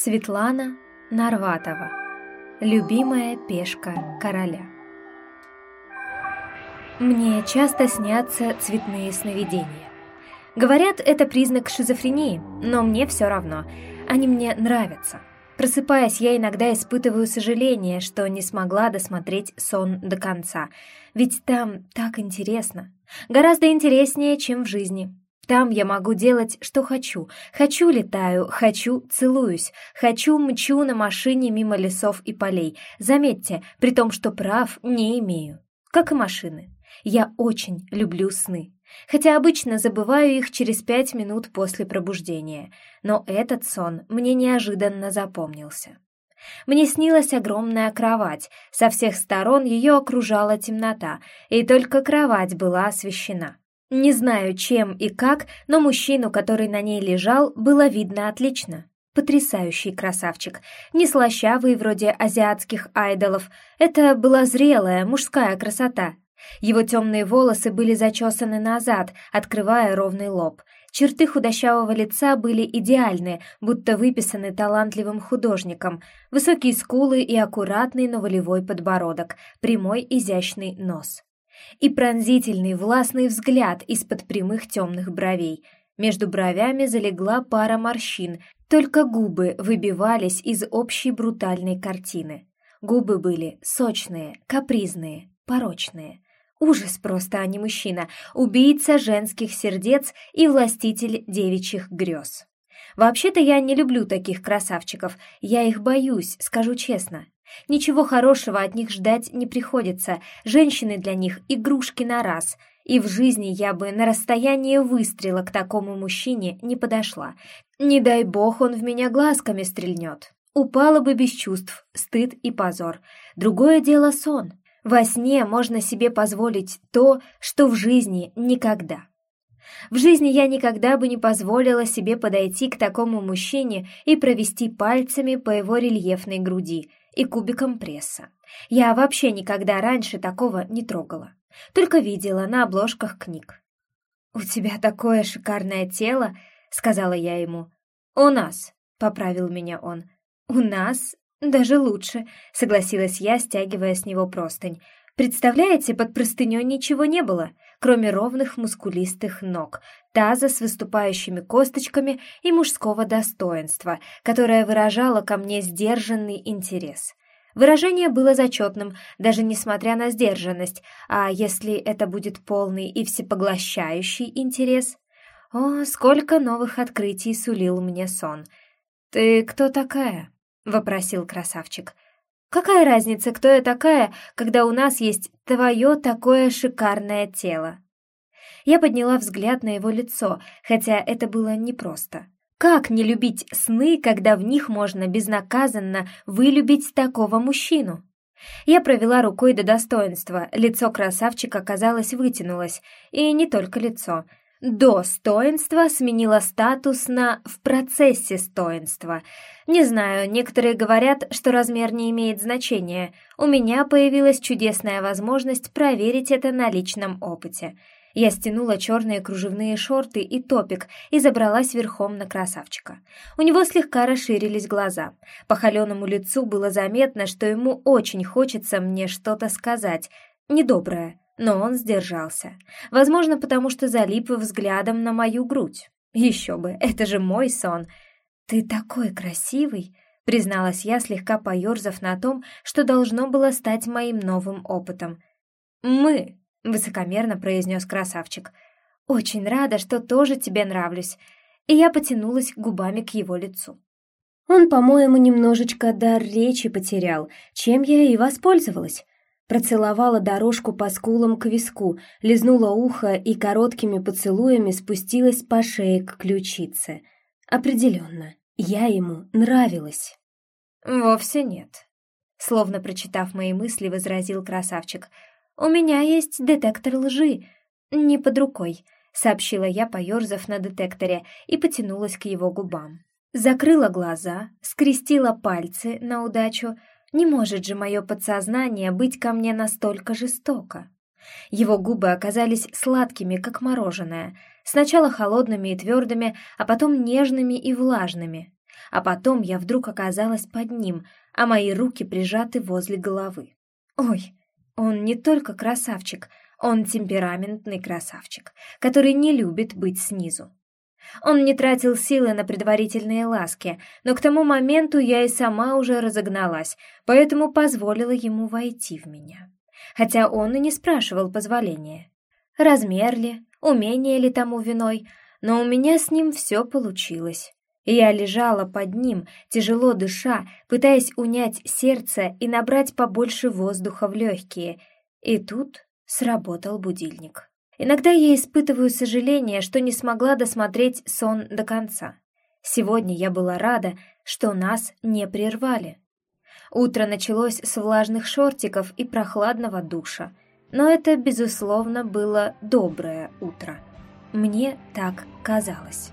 Светлана Нарватова. Любимая пешка короля. Мне часто снятся цветные сновидения. Говорят, это признак шизофрении, но мне все равно. Они мне нравятся. Просыпаясь, я иногда испытываю сожаление, что не смогла досмотреть сон до конца. Ведь там так интересно. Гораздо интереснее, чем в жизни. Там я могу делать, что хочу. Хочу летаю, хочу целуюсь, хочу мчу на машине мимо лесов и полей. Заметьте, при том, что прав не имею. Как и машины. Я очень люблю сны. Хотя обычно забываю их через пять минут после пробуждения. Но этот сон мне неожиданно запомнился. Мне снилась огромная кровать, со всех сторон ее окружала темнота, и только кровать была освещена. Не знаю, чем и как, но мужчину, который на ней лежал, было видно отлично. Потрясающий красавчик, не слащавый вроде азиатских айдолов. Это была зрелая мужская красота. Его темные волосы были зачесаны назад, открывая ровный лоб. Черты худощавого лица были идеальны, будто выписаны талантливым художником. Высокие скулы и аккуратный, но волевой подбородок, прямой изящный нос и пронзительный властный взгляд из-под прямых темных бровей. Между бровями залегла пара морщин, только губы выбивались из общей брутальной картины. Губы были сочные, капризные, порочные. Ужас просто, а не мужчина, убийца женских сердец и властитель девичьих грез. Вообще-то я не люблю таких красавчиков, я их боюсь, скажу честно. Ничего хорошего от них ждать не приходится, женщины для них игрушки на раз, и в жизни я бы на расстояние выстрела к такому мужчине не подошла. Не дай бог он в меня глазками стрельнет. Упала бы без чувств, стыд и позор. Другое дело сон. Во сне можно себе позволить то, что в жизни никогда. В жизни я никогда бы не позволила себе подойти к такому мужчине и провести пальцами по его рельефной груди, и кубиком пресса. Я вообще никогда раньше такого не трогала, только видела на обложках книг. «У тебя такое шикарное тело», — сказала я ему. «У нас», — поправил меня он. «У нас даже лучше», — согласилась я, стягивая с него простынь. «Представляете, под простыней ничего не было, кроме ровных мускулистых ног, таза с выступающими косточками и мужского достоинства, которое выражало ко мне сдержанный интерес. Выражение было зачетным, даже несмотря на сдержанность, а если это будет полный и всепоглощающий интерес? О, сколько новых открытий сулил мне сон. «Ты кто такая?» — вопросил красавчик. «Какая разница, кто я такая, когда у нас есть твое такое шикарное тело?» Я подняла взгляд на его лицо, хотя это было непросто. Как не любить сны, когда в них можно безнаказанно вылюбить такого мужчину? Я провела рукой до достоинства, лицо красавчика, казалось, вытянулось, и не только лицо. Достоинство сменило статус на «в процессе стоинства». Не знаю, некоторые говорят, что размер не имеет значения. У меня появилась чудесная возможность проверить это на личном опыте — я стянула черные кружевные шорты и топик и забралась верхом на красавчика. У него слегка расширились глаза. По холеному лицу было заметно, что ему очень хочется мне что-то сказать, недоброе, но он сдержался. Возможно, потому что залип взглядом на мою грудь. Еще бы, это же мой сон. «Ты такой красивый!» — призналась я, слегка поерзав на том, что должно было стать моим новым опытом. «Мы!» — высокомерно произнес красавчик. «Очень рада, что тоже тебе нравлюсь». И я потянулась губами к его лицу. Он, по-моему, немножечко дар речи потерял, чем я и воспользовалась. Процеловала дорожку по скулам к виску, лизнула ухо и короткими поцелуями спустилась по шее к ключице. Определенно, я ему нравилась. «Вовсе нет», — словно прочитав мои мысли, возразил красавчик — «У меня есть детектор лжи, не под рукой», — сообщила я, поерзав на детекторе, и потянулась к его губам. Закрыла глаза, скрестила пальцы на удачу. Не может же мое подсознание быть ко мне настолько жестоко. Его губы оказались сладкими, как мороженое, сначала холодными и твердыми, а потом нежными и влажными. а потом я вдруг оказалась под ним, а мои руки прижаты возле головы. Ой, он не только красавчик, он темпераментный красавчик, который не любит быть снизу. Он не тратил силы на предварительные ласки, но к тому моменту я и сама уже разогналась, поэтому позволила ему войти в меня. Хотя он и не спрашивал позволения. Размер ли, умение ли тому виной, но у меня с ним все получилось. Я лежала под ним, тяжело дыша, пытаясь унять сердце и набрать побольше воздуха в легкие. И тут сработал будильник. Иногда я испытываю сожаление, что не смогла досмотреть сон до конца. Сегодня я была рада, что нас не прервали. Утро началось с влажных шортиков и прохладного душа, но это, безусловно, было доброе утро. Мне так казалось.